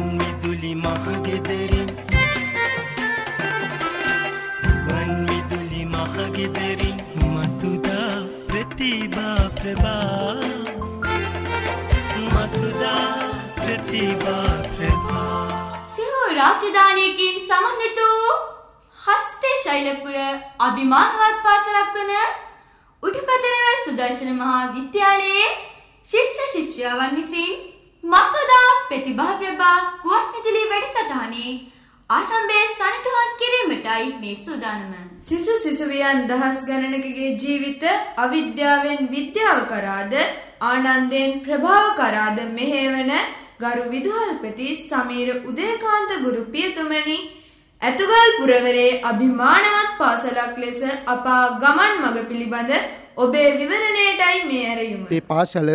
වන් විදුලි මහගෙදරින් වන් විදුලි මහගෙදරින් මතුදා ප්‍රතිබා ප්‍රභා. මතුදා ප්‍රතිබා ප්‍රභා. සිහෝ රාජධානයකින් සමන්විත වූ හස්තේ ශෛලපුර අභිමානවත් පාසලක් වන උඩුපතලව සුදර්ශන මහා විද්‍යාලයේ ශිෂ්‍ය ශිෂ්‍යාවන් විසින් මතදා ප්‍රතිභා ප්‍රභා ගුවන්විදුලි වැඩසටහනේ ආරම්භය සනිටුහන් කිරීමටයි මේ සූදානම. සිසු සිසුවියන් දහස් ගණනකගේ ජීවිත අවිද්‍යාවෙන් විද්‍යාව කරාද ආනන්දයෙන් ප්‍රභාව කරාද මෙහෙවන ගරු විදුහල්පති සමීර උදේකාන්ත ගුරු පියතුමනි ඇතුගල් පුරවරේ අභිමානවත් පාසලක් ලෙස අපා ගමන් මඟ පිළිබඳ ඔබේ විවරණයටයි මේ ඇරයුම. මේ පාසල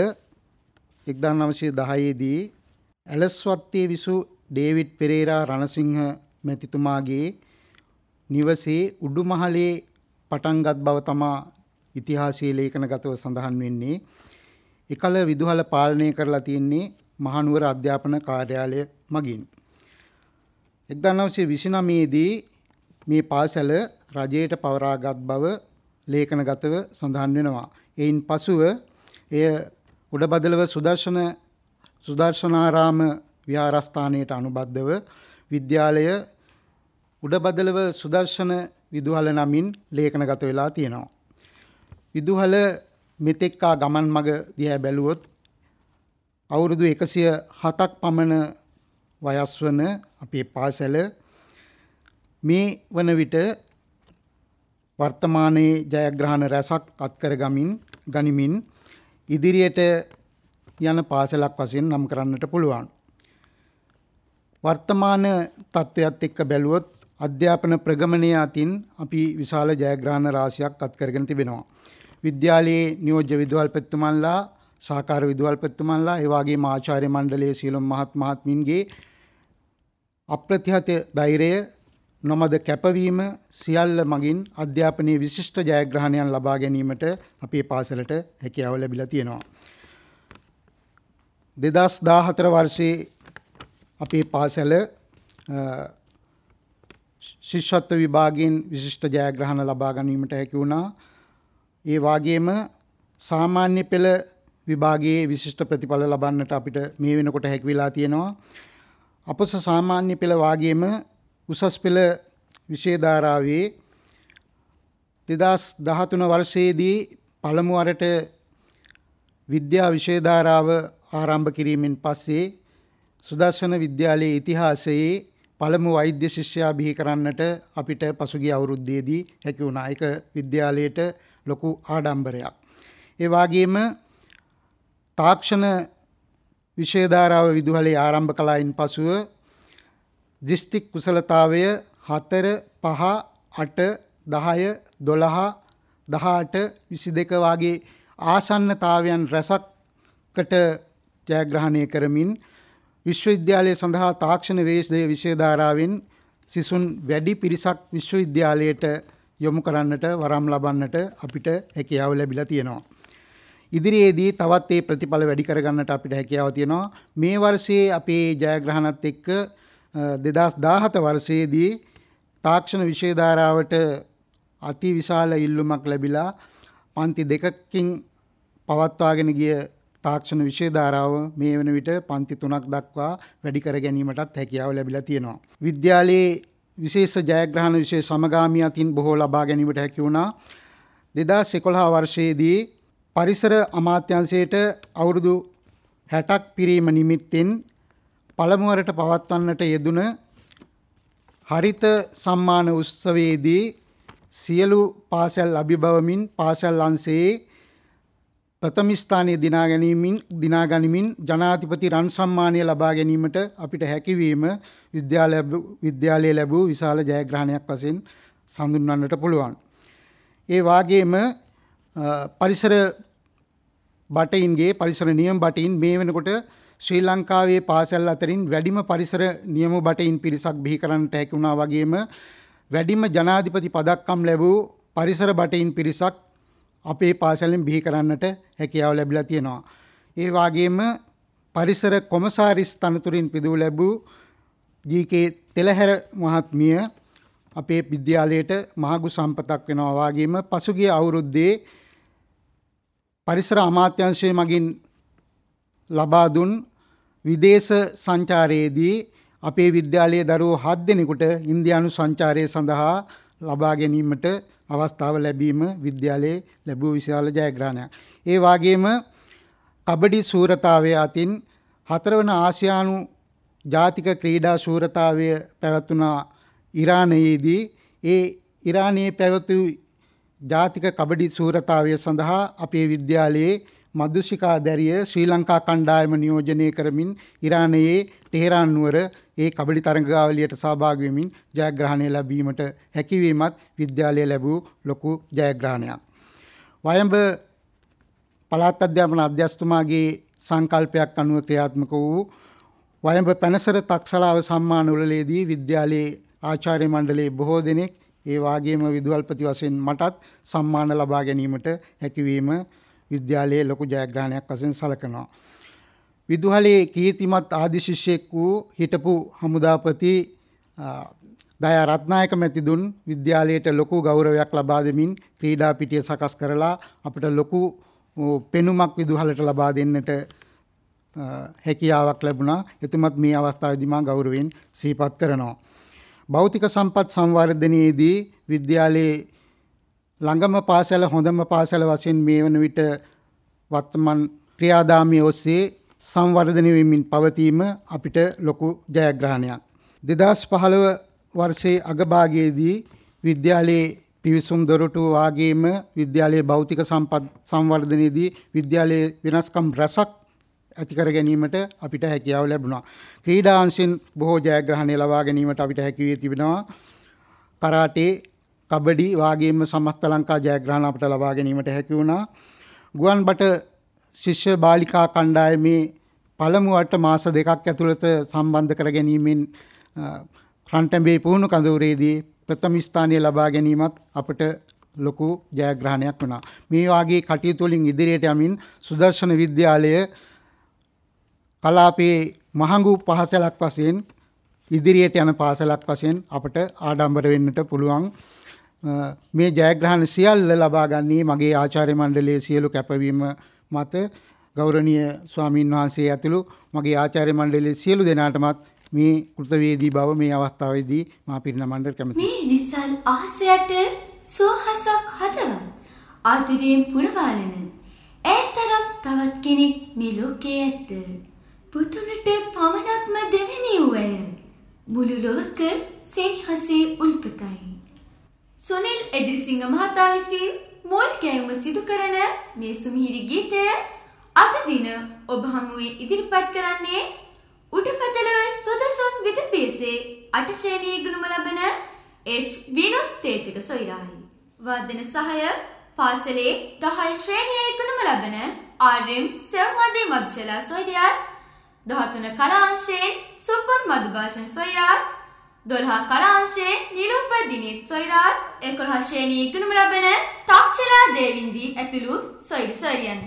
1910 දී ඇලස්වත්තේ විසු ඩේවිඩ් පෙරේරා රණසිංහ මැතිතුමාගේ නිවසේ උඩුමහලේ පටන්ගත් බව තමා ඉතිහාසයේ ලේඛනගතව සඳහන් වෙන්නේ. එකල විදුහල පාලනය කරලා තියෙන්නේ මහනුවර අධ්‍යාපන කාර්යාලය මගින්. 1929 දී මේ පාසල රජයට පවරාගත් බව ලේඛනගතව සඳහන් වෙනවා. එයින් පසුව එය උඩබදලව සුදර්ශන සුදර්ශනාරාම විහාරස්ථානයට අනුබද්ධව විද්‍යාලය උඩබදලව සුදර්ශන විදුහල නමින් ලේඛනගත වෙලා තියෙනවා. විදුහල මෙතෙක්කා ගමන් මග දිහා බැලුවොත් අවුරුදු 107ක් පමණ වයස් වන අපේ පාසල මේ වන විට වර්තමානයේ ජයග්‍රහණ රැසක් අත්කර ගමින් ගනිමින් ඉදිරියට යන පාසලක් වශයෙන් නම් කරන්නට පුළුවන්. වර්තමාන තත්ත්වයක් එක්ක බැලුවොත් අධ්‍යාපන ප්‍රගමනය අතින් අපි විශාල ජයග්‍රහණ රාශියක් අත්කරගෙන තිබෙනවා. විද්‍යාලයේ නියෝජ්‍ය විදුහල්පතිතුමන්ලා සහකාර විදුහල්පතිතුමන්ලා ඒ වගේම ආචාර්ය මණ්ඩලයේ සියලුම මහත් මහත්මින්ගේ අප්‍රතිහත ධෛර්යය නොමද කැපවීම සියල්ල මගින් අධ්‍යාපනයේ විශිෂ්ට ජයග්‍රහණයන් ලබා ගැනීමට අපේ පාසලට හැකියාව ලැබිලා තියෙනවා. දෙදස් දාහතර වර්ෂයේ අපේ පාසල ශිෂ්‍යත්ව විභාගයෙන් විශිෂ්ට ජයග්‍රහණ ලබා ගැනීමට හැකි වුණා. ඒ වාගේම සාමාන්‍ය පෙළ විභාගයේ විශිෂ්ට ප්‍රතිඵල ලබන්නට අපිට මේ වෙනකොට හැකි වෙලා තියෙනවා. අපස සාමාන්‍ය පෙළ වාගේම උසස් පෙළ විෂය ධාරාවේ 2013 වර්ෂයේදී පළමු වරට විද්‍යා විෂය ධාරාව ආරම්භ කිරීමෙන් පස්සේ සුදර්ශන විද්‍යාලයේ ඉතිහාසයේ පළමු වෛද්‍ය ශිෂ්‍යයා බිහි කරන්නට අපිට පසුගිය අවුරුද්දේදී හැකි වුණා. ඒක විද්‍යාලයට ලොකු ආඩම්බරයක්. ඒ වගේම තාක්ෂණ විෂය ධාරාව විදුහලේ ආරම්භ කළායින් පසුව දිස්ත්‍රික් කුසලතාවය 4 5 8 10 12 18 22 වාගේ ආසන්නතාවයන් රැසක්කට ජයග්‍රහණය කරමින් විශ්වවිද්‍යාලය සඳහා තාක්ෂණ වේශය විෂය ධාරාවෙන් සිසුන් වැඩි පිරිසක් විශ්වවිද්‍යාලයට යොමු කරන්නට වරම් ලබන්නට අපිට හැකියාව ලැබිලා තියෙනවා. ඉදිරියේදී තවත් ඒ ප්‍රතිඵල වැඩි කරගන්නට අපිට හැකියාව තියෙනවා. මේ වර්ෂයේ අපේ ජයග්‍රහණත් එක්ක 2017 වර්ෂයේදී තාක්ෂණ විෂය ධාරාවට අති විශාල ඉල්ලුමක් ලැබිලා පන්ති දෙකකින් පවත්වාගෙන ගිය තාක්ෂණ විෂය ධාරාව මේ වන විට පන්ති තුනක් දක්වා වැඩි කර ගැනීමටත් හැකියාව ලැබිලා තියෙනවා. විද්‍යාලයේ විශේෂ ජයග්‍රහණ විෂය සමගාමී අතින් බොහෝ ලබා ගැනීමට හැකි වුණා. 2011 වර්ෂයේදී පරිසර අමාත්‍යංශයට අවුරුදු 60ක් පිරීම නිමිත්තෙන් පළමුවරට පවත්වන්නට යෙදුන හරිත සම්මාන උත්සවයේදී සියලු පාසල් අභිබවමින් පාසල් අංශයේ ප්‍රථම ස්ථානයේ දිනා ගැනීමෙන් දිනා ගනිමින් ජනාධිපති රන් සම්මානය ලබා ගැනීමට අපිට හැකියවීම විද්‍යාලය විද්‍යාලයේ ලැබූ විශාල ජයග්‍රහණයක් වශයෙන් සඳුන්වන්නට පුළුවන්. ඒ වාගේම පරිසර බටයින්ගේ පරිසර නියම බටයින් මේ වෙනකොට ශ්‍රී ලංකාවේ පාසල් අතරින් වැඩිම පරිසර නියම බටයින් පිරිසක් බිහි කරන්නට හැකි වුණා වගේම වැඩිම ජනාධිපති පදක්කම් ලැබූ පරිසර බටයින් පිරිසක් අපේ පාසලෙන් බිහි කරන්නට හැකියාව ලැබිලා තියෙනවා. ඒ වගේම පරිසර කොමසාරිස් තනතුරින් පිදූ ලැබූ ජීකේ තෙලහැර මහත්මිය අපේ විද්‍යාලයට මහගු සම්පතක් වෙනවා වගේම පසුගිය අවුරුද්දේ පරිසර අමාත්‍යංශය මගින් ලබා දුන් විදේශ සංචාරයේදී අපේ විද්‍යාලයේ දරුවෝ හත් දෙනෙකුට ඉන්දියානු සංචාරය සඳහා ලබා ගැනීමට අවස්ථාව ලැබීම විද්‍යාලයේ ලැබූ විශාල ජයග්‍රහණයක්. ඒ වගේම කබඩි ශූරතාවය අතින් හතරවන ආසියානු ජාතික ක්‍රීඩා ශූරතාවය පැවැත්වුණා ඉරානයේදී ඒ ඉරානයේ පැවතු ජාතික කබඩි ශූරතාවය සඳහා අපේ විද්‍යාලයේ මදුෂිකා දැරිය ශ්‍රී ලංකා කණ්ඩායම නියෝජනය කරමින් ඉරානයේ ටෙහෙරාන් නුවර ඒ කබඩි තරඟාවලියට සහභාගී වෙමින් ජයග්‍රහණය ලැබීමට හැකිවීමත් විද්‍යාලය ලැබූ ලොකු ජයග්‍රහණයක්. වයඹ පළාත් අධ්‍යාපන අධ්‍යස්තුමාගේ සංකල්පයක් අනුව ක්‍රියාත්මක වූ වයඹ පැනසර තක්සලාව සම්මාන උළෙලේදී විද්‍යාලයේ ආචාර්ය මණ්ඩලයේ බොහෝ දෙනෙක් ඒ වාගේම විදුහල්පති වශයෙන් මටත් සම්මාන ලබා ගැනීමට හැකිවීම විද්‍යාලයේ ලොකු ජයග්‍රහණයක් වශයෙන් සලකනවා. විදුහලේ කීර්තිමත් ආදි ශිෂ්‍යෙක් වූ හිටපු හමුදාපති දයා රත්නායක මැතිදුන් විද්‍යාලයට ලොකු ගෞරවයක් ලබා දෙමින් ක්‍රීඩා පිටිය සකස් කරලා අපිට ලොකු පෙනුමක් විදුහලට ලබා දෙන්නට හැකියාවක් ලැබුණා. එතුමත් මේ අවස්ථාවේදී මා ගෞරවයෙන් සිහිපත් කරනවා. භෞතික සම්පත් සංවර්ධනයේදී විද්‍යාලයේ ළඟම පාසල හොඳම පාසල වශයෙන් මේ වන විට වර්තමන් ක්‍රියාදාමය ඔස්සේ සංවර්ධනය වෙමින් පවතීම අපිට ලොකු ජයග්‍රහණයක්. දෙදස් පහළව වර්ෂයේ අගභාගයේදී විද්‍යාලයේ පිවිසුම් දොරටු වාගේම විද්‍යාලයේ භෞතික සම්පත් සංවර්ධනයේදී විද්‍යාලයේ වෙනස්කම් රැසක් ඇතිකර ගැනීමට අපිට හැකියාව ලැබුණා. ක්‍රීඩාංශෙන් බොහෝ ජයග්‍රහණය ලබා ගැනීමට අපිට හැකිවේ තිබෙනවා. කරාටේ කබඩි වාගේම සමස්ත ලංකා ජයග්‍රහණ අපට ලබා ගැනීමට හැකි වුණා. ගුවන් බට ශිෂ්‍ය බාලිකා කණ්ඩායමේ පළමුවට මාස දෙකක් ඇතුළත සම්බන්ධ කර ගැනීමෙන් රන්ටැඹේ පුහුණු කඳවුරේදී ප්‍රථම ස්ථානය ලබා ගැනීමත් අපට ලොකු ජයග්‍රහණයක් වුණා. මේ වාගේ කටයුතු වලින් ඉදිරියට යමින් සුදර්ශන විද්‍යාලය කලාපයේ මහඟු පහසලක් වශයෙන් ඉදිරියට යන පාසලක් වශයෙන් අපට ආඩම්බර වෙන්නට පුළුවන් මේ ජයග්‍රහණ සියල්ල ලබා ගන්නේ මගේ ආචාර්ය මණ්ඩලයේ සියලු කැපවීම මත ගෞරවනීය ස්වාමින් වහන්සේ ඇතුළු මගේ ආචාර්ය මණ්ඩලයේ සියලු දෙනාටමත් මේ කෘතවේදී බව මේ අවස්ථාවේදී මා පිරිනමන්න කැමතියි. මේ විසල් අහසයට සෝහසක් හදවත් ආදරයෙන් පුරවාලන ඈතරම් තවත් කෙනෙක් මේ ලෝකයේ ඇත. පුතුනට පමණක්ම දෙවෙනි වූ ඇය. මුළු ලොවක සෙනෙහසේ උල්පතයි. සුනිල් එදිරිසිංහ මහතා විසින් මුල් කැයුම සිදු කරන මේ සුමිහිරි ගීතය අද දින ඔබ හමුවේ ඉදිරිපත් කරන්නේ උඩපතලව සුදසුන් විදුපියසේ අටශේනයේ ගුණම ලබන එච් විනෝත් තේජක සොයිරායි. වාදන සහය පාසලේ 10 ශ්‍රේණියේ ගුණම ලබන ආර්.එම්. සෙව්මදේ මදුශලා සොයිරියාත් 13 කලාංශයෙන් සුපුන් මදුභාෂණ සොයිරාත් දොළහා කලාංශයේ නිලූප දිනෙත් සොයිරාත් එකොළහ ශ්‍රේණියේ ඉගෙනුම ලබන තාක්ෂලා දේවින්දී ඇතුළු සොයිරු සොයිරියන්.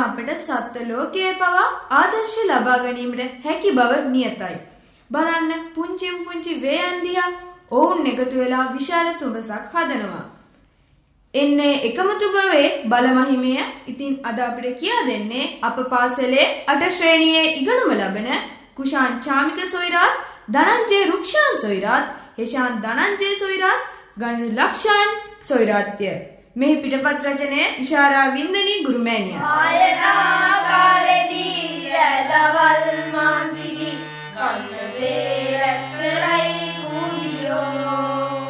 අපට සත්ත්ව ලෝකයේ පවා ආදර්ශ ලබා ගැනීමට හැකි බව නියතයි. බලන්න පුංචිම් පුංචි වේයන් දිහා ඔවුන් එකතු වෙලා විශාල තුඹසක් හදනවා. එන්නේ එකමුතු බවේ බලමහිමය ඉතින් අද අපිට කියා දෙන්නේ අප පාසලේ අට ශ්‍රේණියේ ඉගෙනුම ලබන කුෂාන් චාමික සොයිරාත් ධනංජය රුක්ෂාන් සොයිරාත් හෙෂාන් ධනංජය සොයිරාත් ගණු ලක්ෂාන් සොයිරාත්ය මෙහි පිටපත් රචනය ඉශාරා වින්දනී ගුරුමෑණිය ආයනා කාලෙදී රැදවල් මාසිරි කන්නවේ රැස් කරයි කුඹියෝ.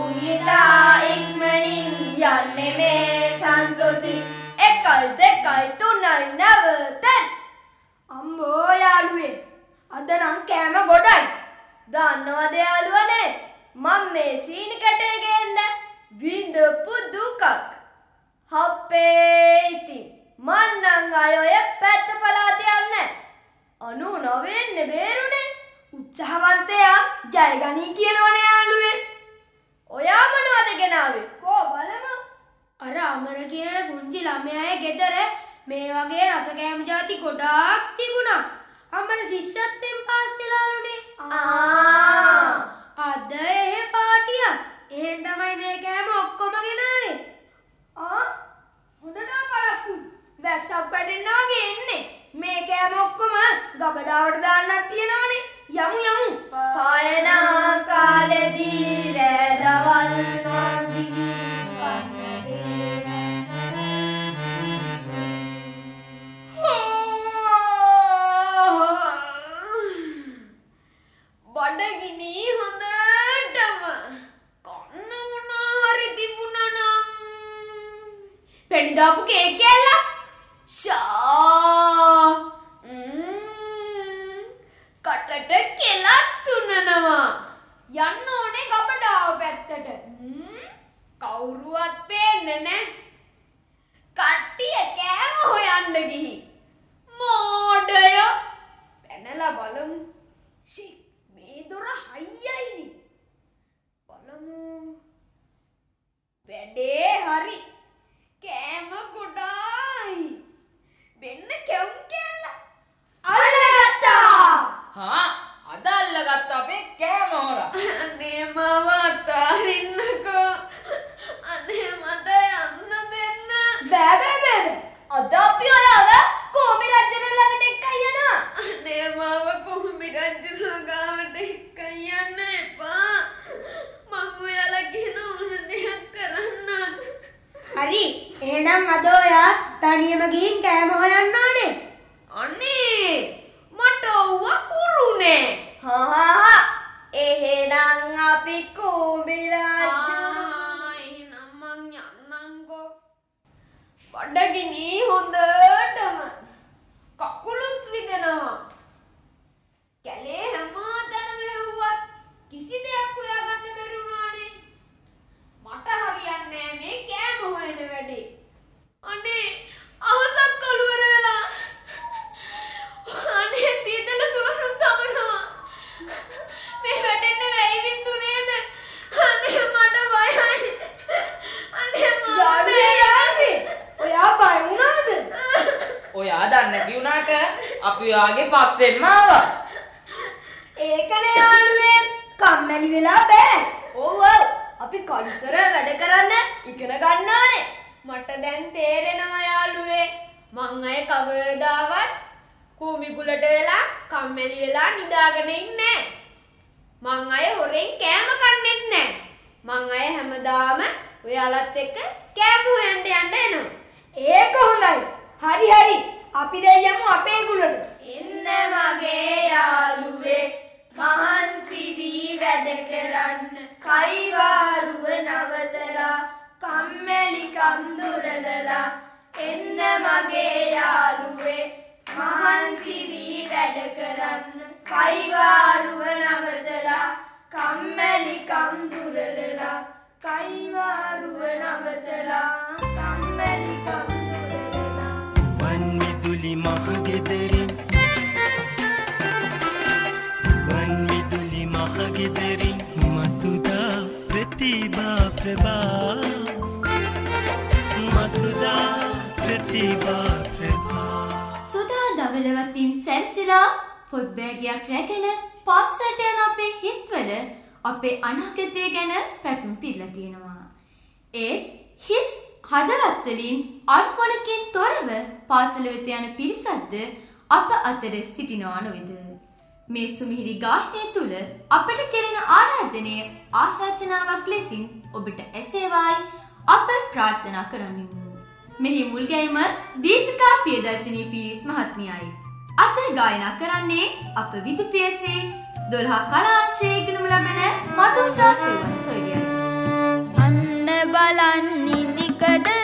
උන්නිතා ඉක්මනින් යන්නේ මේ සන්තෝසි එකයි දෙකයි තුනයි නැවතෙන් අම්බෝ යාළුවේ අද නම් කෑම ගොඩයි. දන්නවද යාළුවනේ? මම මේ සීනි කැටේ ගේන්න. විඳපු දුකක්. හප්පේ ඉතින් මන්නං අය ඔය පැත්ත පලාත යන්න අනු නවෙන්න බේරුණේ උත්සාහවන්තයා ජයගනී කියනවනේ යාළුවේ. ඔයා මොනවද ගෙනාවේ කෝ බලමු අර අමර කියන පුංචි ළමයාගේ ගෙදර මේ වගේ රස කෑම ಜಾති ගොඩාක් තිබුණා. අමර ශිෂ්‍යත්වෙන් පාස් වෙලාලුනේ ආ. අද එහෙ එහෙන් තමයි මේ කෑම ඔක්කොම ගෙනාවේ. ආ හොඳට පරක්කු වැස්සක් වැටෙන්න වගේ එන්නේ. මේ කෑම ඔක්කොම ගබඩාවට දාන්නත් තියෙනවනේ. යමු යමු. පායනා කාලෙදී රැදවල් මාසිවි බඩගිනි හොඳටම කන්න මොනා හරි තිබුණා නම් පෙනි දාපු කේක් කෑල්ලක් ෂා ම්ම්. කටට කෙලක් තුනනවා යන්න ඕනේ ගබඩාව පැත්තට ම්ම්. කවුරුවත් පේන්නේ නැහැ කට්ටිය කෑම හොයන්න ගිහි ඒත් හිස් හදවත්වලින් අල්පොනකින් තොරව පාසල වෙත යන පිරිසක්ද අප අතර සිටිනවා නොවේද. මේ සුමිහිරි ගායනය තුළ අපට කෙරෙන ආරාධනය ආරාචනාවක් ලෙසින් ඔබට ඇසේවායි අප ප්‍රාර්ථනා කරන්නෙමු. මෙහි මුල්ගැයිම දීපිකා පියදර්ශනී පිරිස් මහත්මියයි. අත ගායනා කරන්නේ අප විදුපියසේ දොළහා කලාංශයේ ඉගෙනුම ලබන මදුෂා සේවන සොයලියයි. අන්න බලන් නිදිකඩ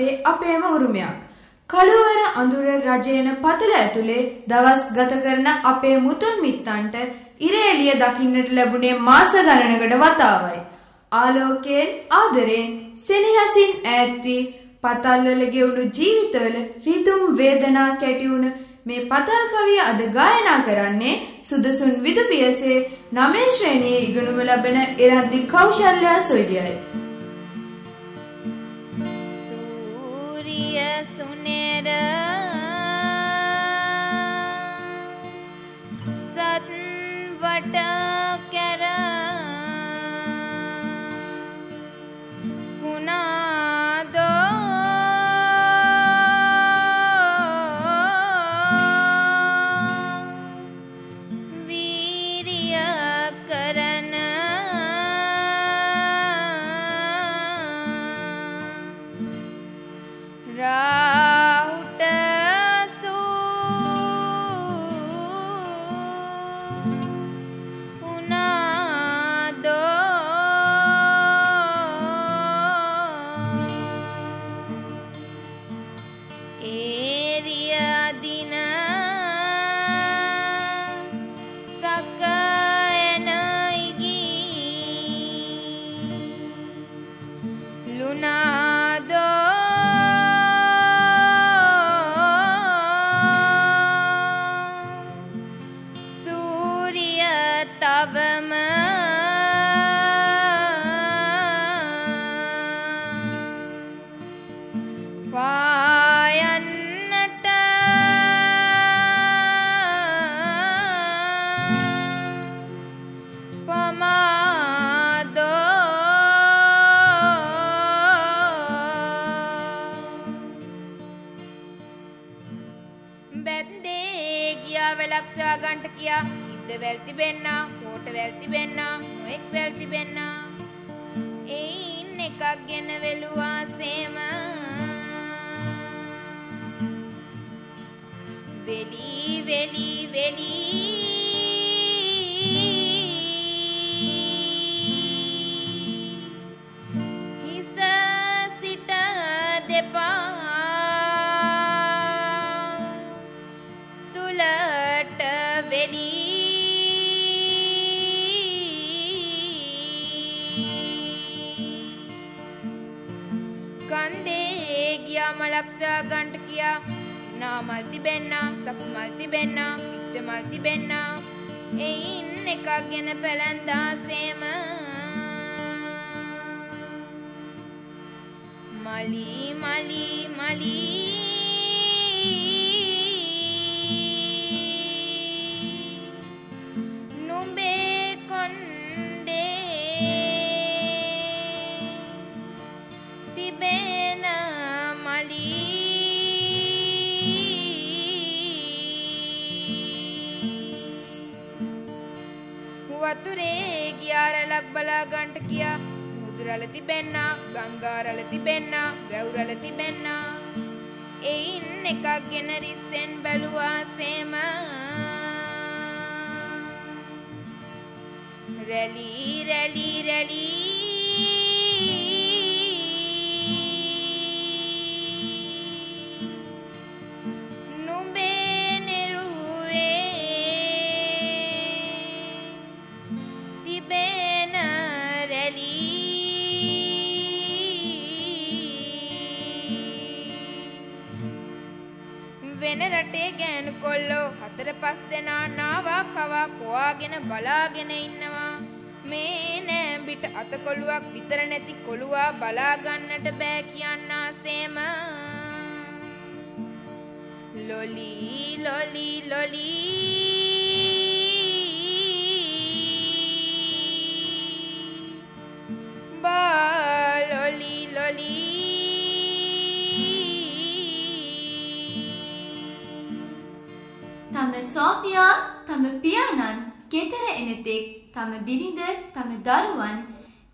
පලාතේ අපේම උරුමයක්. කළුවර අඳුර රජයන පතල ඇතුලේ දවස් ගත කරන අපේ මුතුන් මිත්තන්ට ඉරේලිය දකින්නට ලැබුණේ මාස ගණනකට වතාවයි. ආලෝකයෙන් ආදරයෙන් සෙනෙහසින් ඈත්වී පතල්වල ගෙවුණු ජීවිතවල රිදුම් වේදනා කැටිවුණු මේ පතල් කවිය අද ගායනා කරන්නේ සුදසුන් විදුපියසේ නවය ශ්‍රේණියේ ඉගෙනුම ලබන එරන්දි කෞශල්‍යා සොයිලියයි. soon. करुणा දෙපා තුලට වෙලී කන්දේ ගියා මලක්සා ගන්ට කියා නා මල් තිබෙන්න සපු මල් තිබෙන්න පිච්ච මල් තිබෙන්න. එයින් එකක් ගෙන පැළැන්දා සේම මලී මලී ගංගාරල තිබෙන්න වැවුරල තිබෙන්න. එයින් එකක් ගෙන රිස්සෙන් බැලුවා සේම රැලී රැලී රැලී. නාවා කවා පොවාගෙන බලාගෙන ඉන්නවා. මේ නෑම්බිට අතකොළුවක් විතර නැති කොළුවා බලාගන්නට බෑ කියන්නා සේම ලොලී ලොලී ලොලී. තම සෝපියා තම පියාණන් කෙතර එනතෙක් තම බිරිඳ තම දරුවන්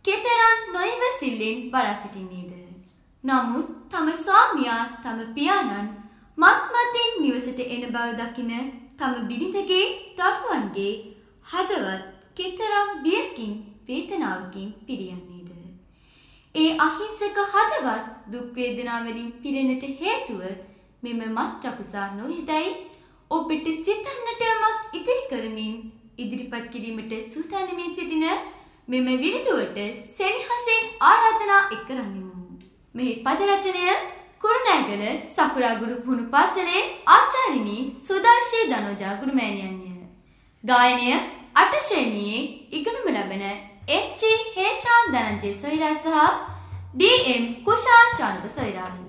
කෙතරම් නොයිවසිල්ලෙන් බලා සිටින්නේද. නමුත් තම ස්වාමියා තම පියාණන් මත්මතින් නිවසට එන බව දකින තම බිරිඳගේ දරුවන්ගේ හදවත් කෙතරම් බියකින් වේතනාවකින් පිරියන්නේද. ඒ අහිංසක හදවත් දුක් වේදනාවලින් පිරෙනට හේතුව මෙම මත් රකුසා නොවේදයි ඔබට සිතන්නට යමක් ඉතිරි කරමින් ඉදිරිපත් කිරීමට සූදානමින් සිටින මෙම විනිදුවට සෙනෙහසෙන් ආරාධනා එක් කරන්නෙමු. මෙහි පද රචනය කුරුණෑගල සකුරාගුරු පුහුණු පාසලේ ආචාර්යිනී සුදර්ශී ධනෝජා ගුරුමෑණියන්ය. ගායනය අට ශ්‍රේණියේ ඉගෙනුම ලබන එච්.ජී. හේෂාන් ධනංජය සොයිරා සහ ඩී.එම්. කුෂාන් චන්ද්‍ර සොයිරායි.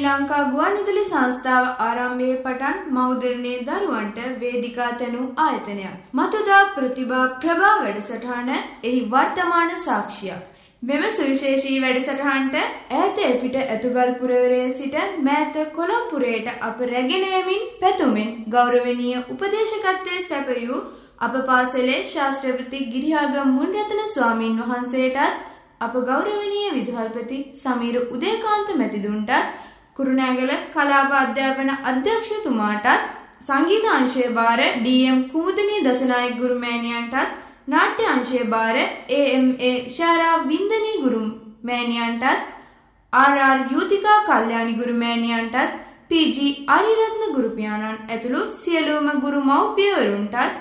ලංකා ගුවන්විදුලි සංස්ථාව ආරම්භයේ පටන් මෞදරණයේ දරුවන්ට වේදිකා තැනූ ආයතනයක්. මතුදා ප්‍රතිභා ප්‍රභා වැඩසටහන එහි වර්තමාන සාක්ෂියක්. මෙම සුවිශේෂී වැඩසටහන්ට ඈත එපිට ඇතුගල්පුරවරේ සිට මෑත කොළම්පුරයට අප රැගෙනයමින් පැතුමෙන් ගෞරවනීය උපදේශකත්වය සැපයූ අප පාසලේ ශාස්ත්‍රපති ගිරියාගම් මුන්රතන ස්වාමීන් වහන්සේටත් අප ගෞරවනීය විදුහල්පති සමීර උදේකාන්ත මැතිදුන්ටත් කුරුණෑගල කලාප අධ්‍යාපන අධ්‍යක්ෂතුමාටත් සංගීත අංශය භාර ඩම් කුමුදනී දසනායක ගුරුමෑණියන්ටත් නාට්‍ය අංශය භාර AMA ශාරා වින්දනී ගුරු මෑණියන්ටත් RR යූතිකා කල්යාණි ගුරු මෑණියන්ටත් PG අරිරත්න ගුරුපියාණන් ඇතුළු සියලුම ගුරු මව්පියවරුන්ටත්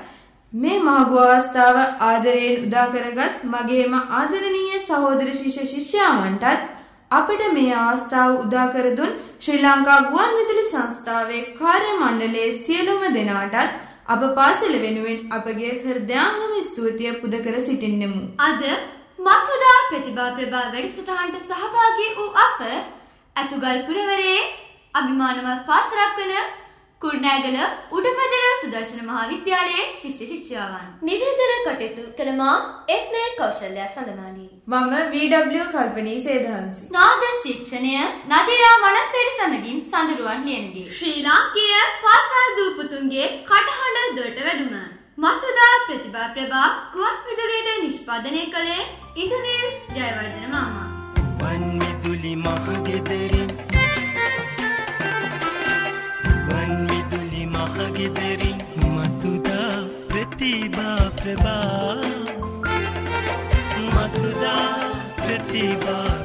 මේ මහගු අවස්ථාව ආදරයෙන් උදා කරගත් මගේම ආදරණීය සහෝදර ශිෂ්‍ය ශිෂ්‍යාවන්ටත් අපට මේ අවස්ථාව උදා කර දුන් ශ්‍රී ලංකා ගුවන්විදුලි සංස්ථාවේ කාර්ය මණ්ඩලයේ සියලුම දෙනාටත් අප පාසල වෙනුවෙන් අපගේ හෘදයාංගම ස්තුතිය පුද කර සිටින්නෙමු. අද මතුදා ප්‍රතිභා ප්‍රභා වැඩසටහනට සහභාගී වූ අප ඇතුගල් පුරවරේ අභිමානවත් පාසලක් වන කුරුණෑගල උඩපදල සුදර්ශන මහා විද්‍යාලයේ ශිෂ්‍ය ශිෂ්‍යාවන්. නිවේදන කටයුතු කළ මා එෆ්මේ කෞශල්‍ය සඳමානී. මම VW කල්පනී සේදහන්සි. නාද ශික්ෂණය නදීරා මනපේරි සමගින් සඳරුවන් ලියනගේ. ශ්‍රී ලාංකීය පාසල් දූපුතුන්ගේ කටහඬ දොට වැඩුම. මතුදා ප්‍රතිභා ප්‍රභා ගුවන් විදුලියට නිෂ්පාදනය කළේ ඉඳුනිල් ජයවර්ධන මාමා. වන් විදුලි මහගෙදරින් වන් විදුලි මහගෙදරින් මතුදා ප්‍රතිභා ප්‍රභා. මතුදා ප්‍රතිභා ප්‍රභා